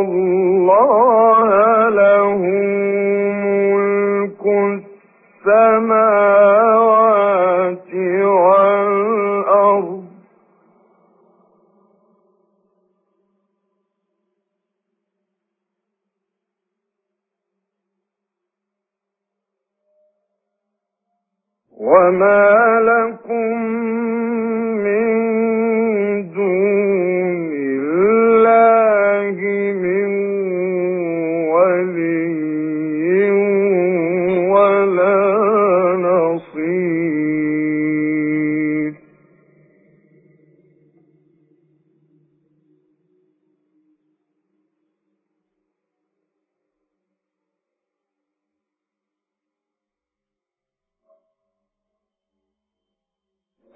الله له ملك السماوات والأرض. وما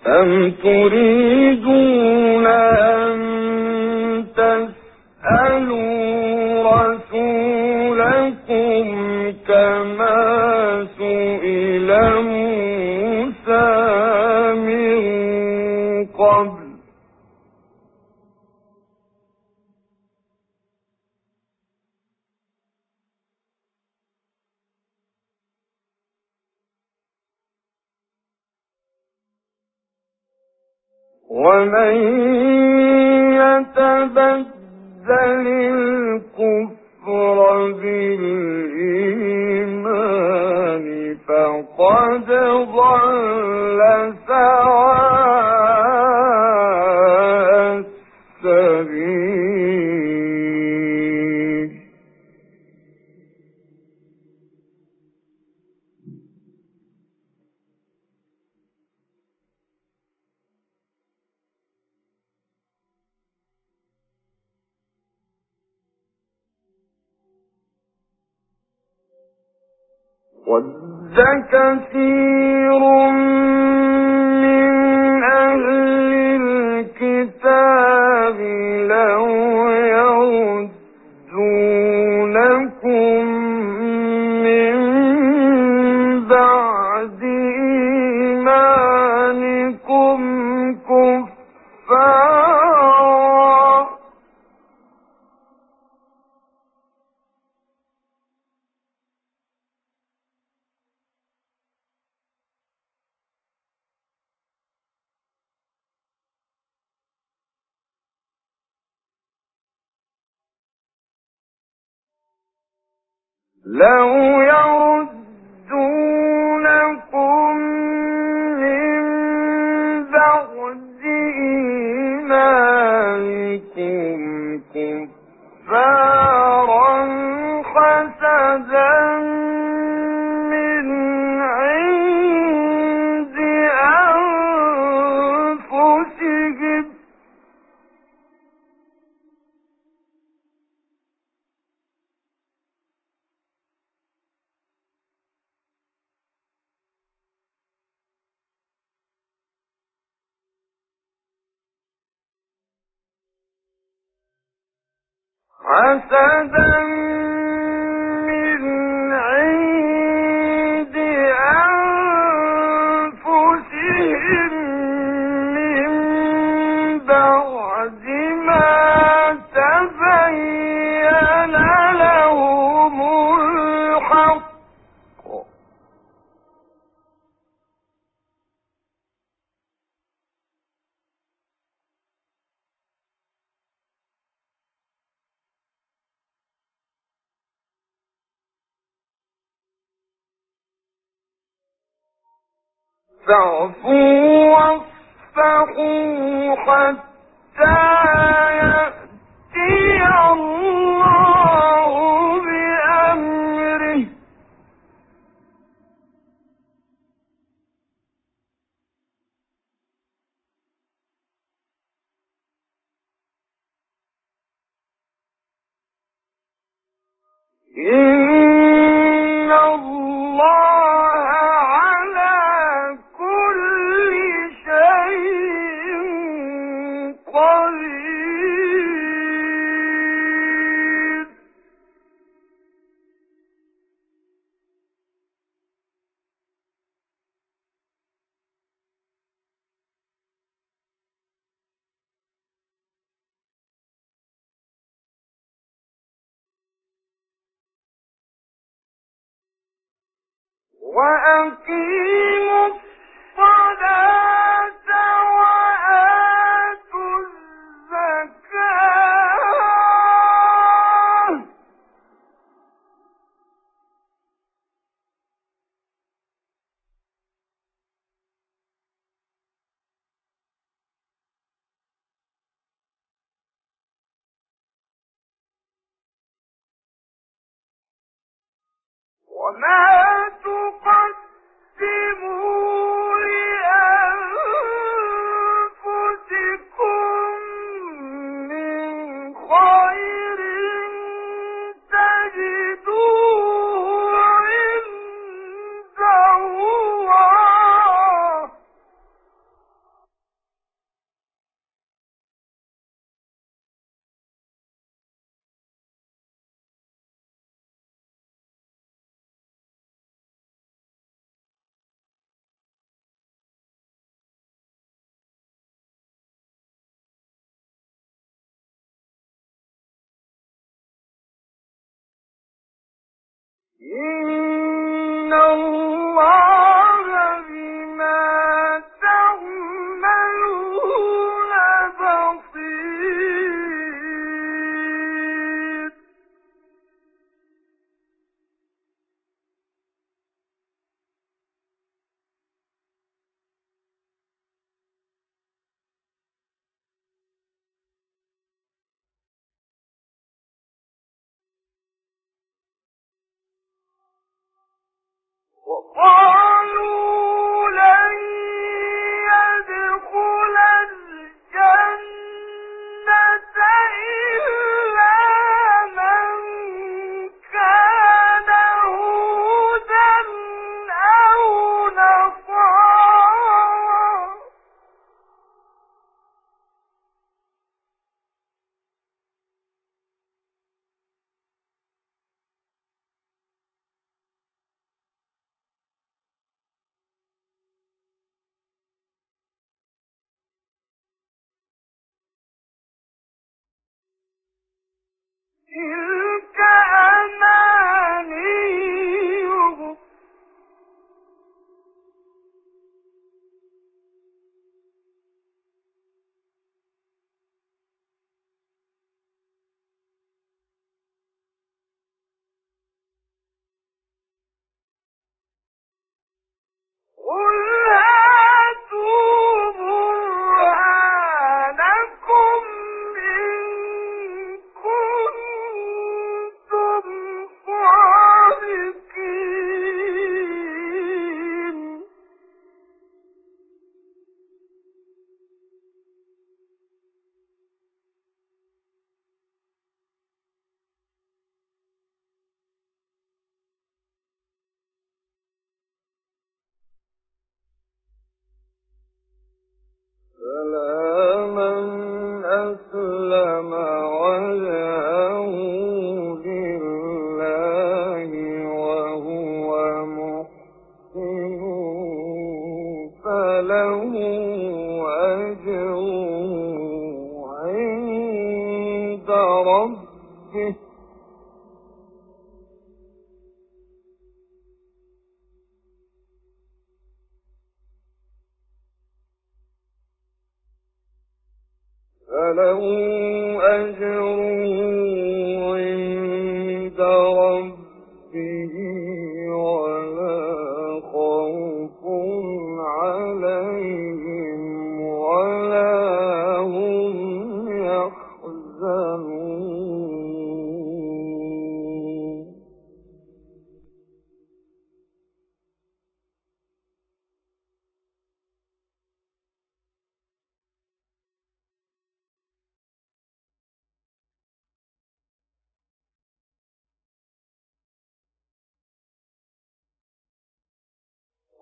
أم تريدون ومن يتبدل الكفر بالإيمان فقد ضل لو يردونكم حسدا فاعفوا واصفحوا حتى يأتي الله بأمره. إيه وأقيموا إن الله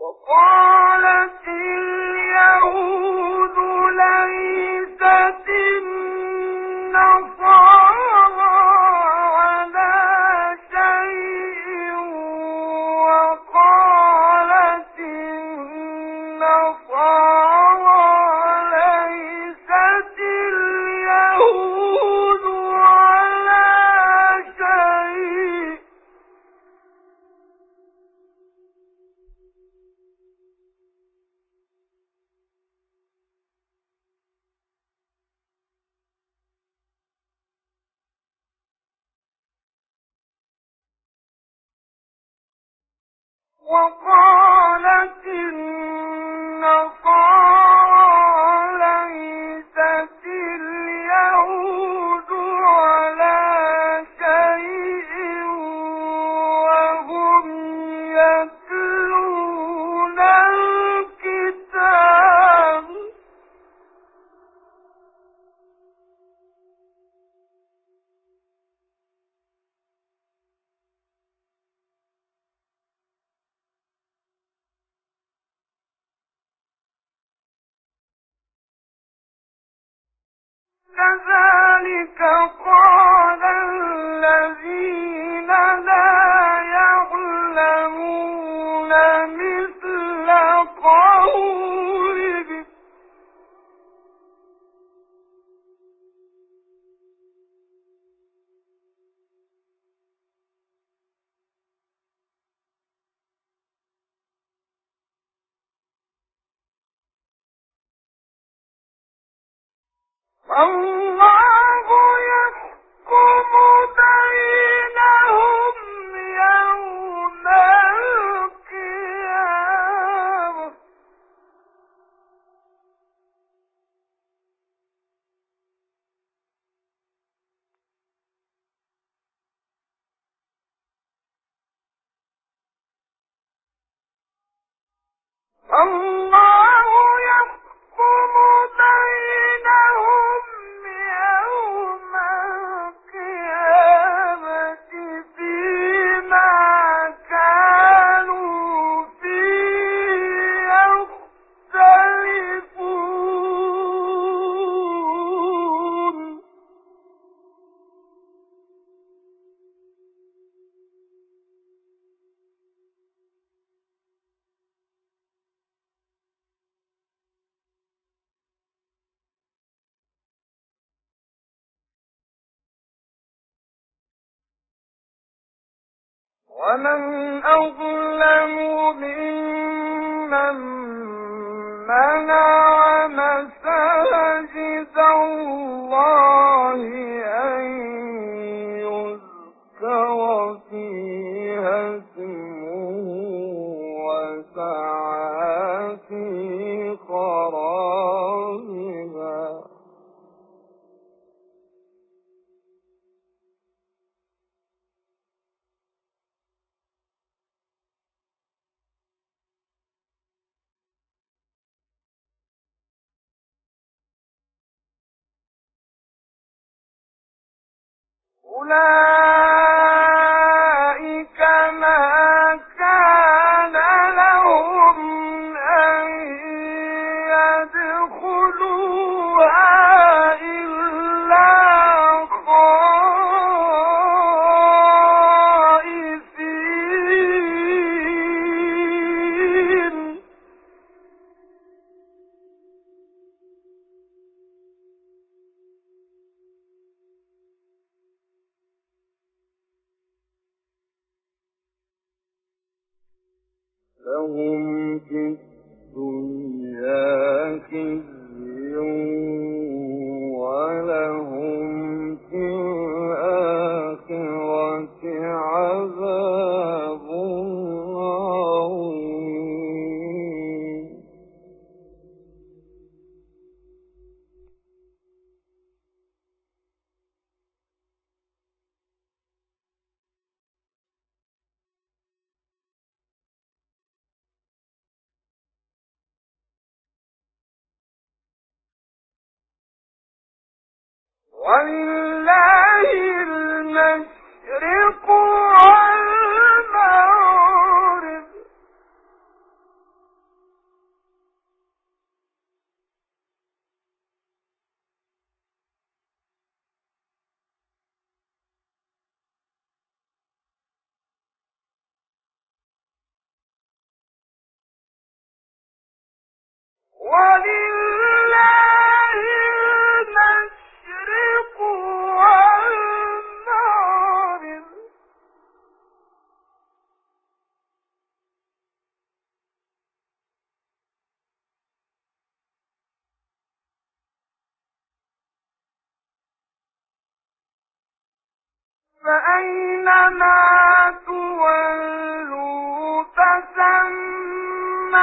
وقالت النصارى أَوْ ومن أظلم ممن منع مساجد الله أن يذكر فيها اسمه وسعى في لهم في الدنيا خزي. فأينما تولوا فثم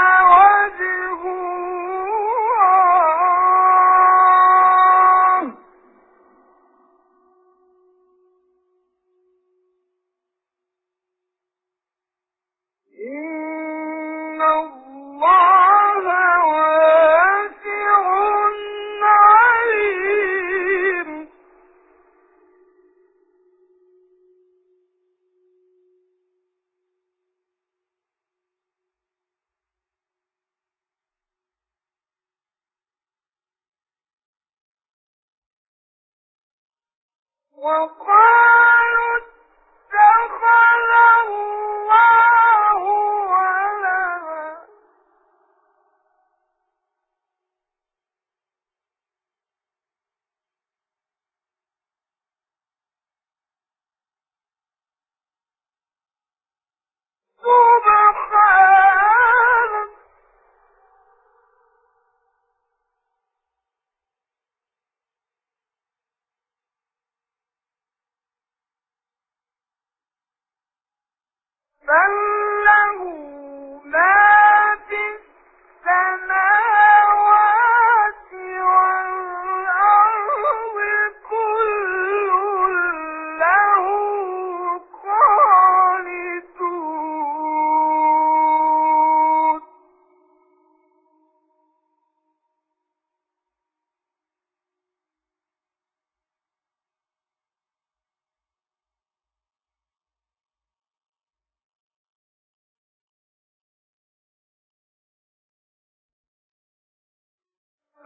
وقالوا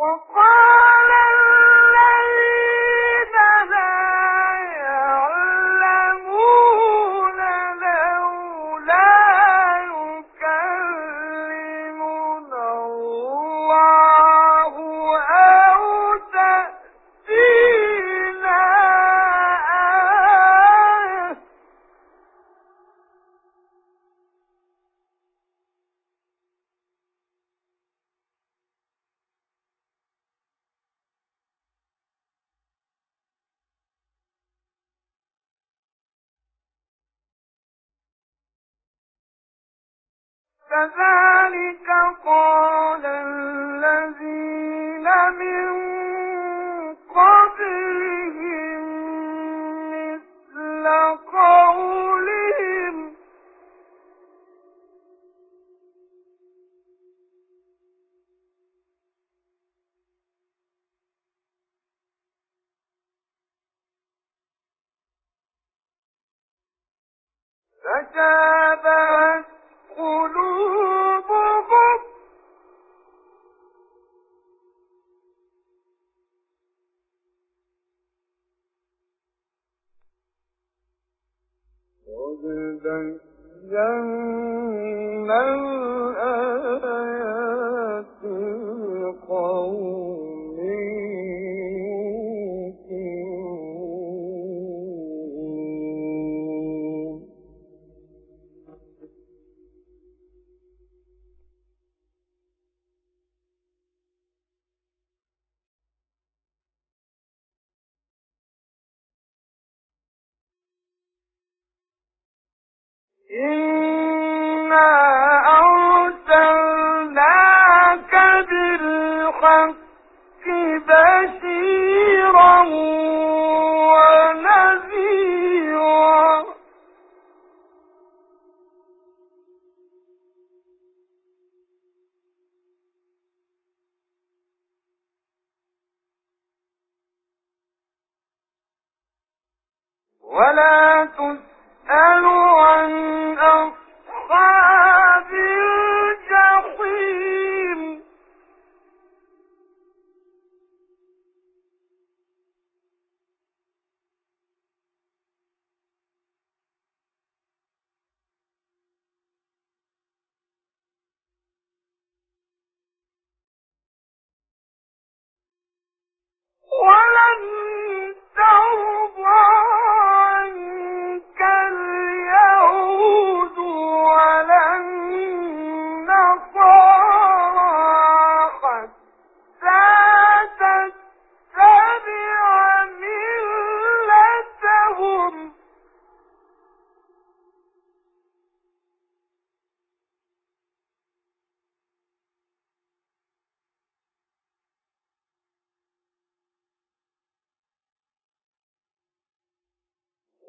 وقال كذلك Yeah.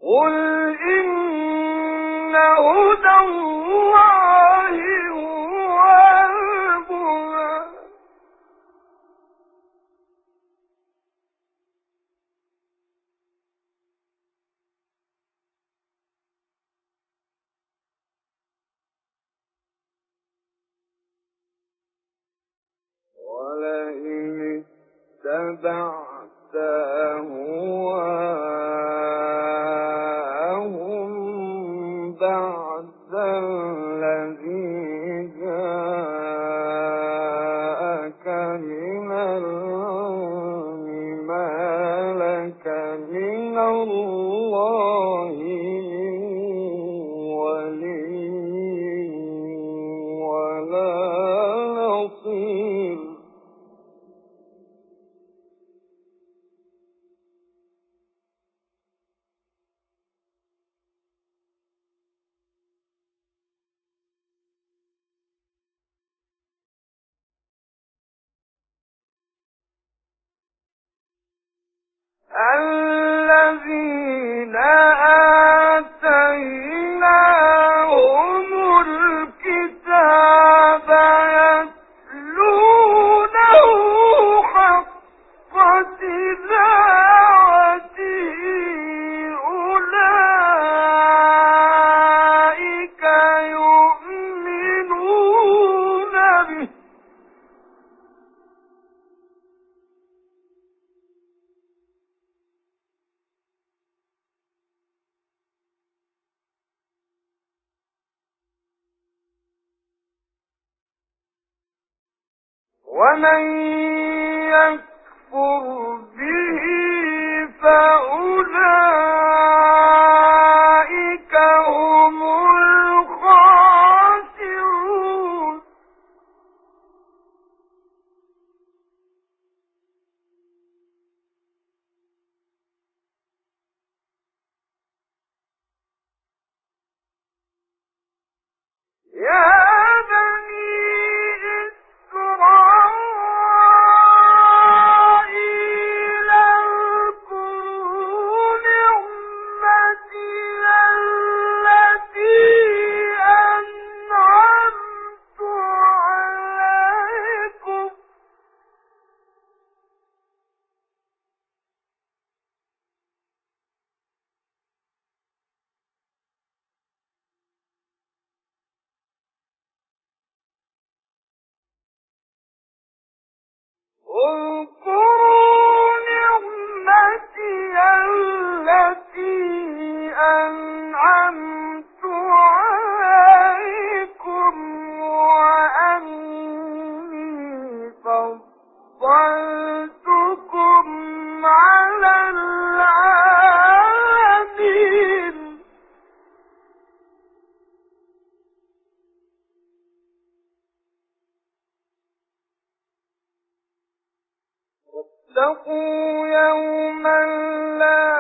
قل إن هدى الله أن ومن يكفر به فأولئك واتقوا يوما لا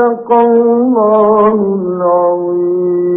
صدق الله العظيم.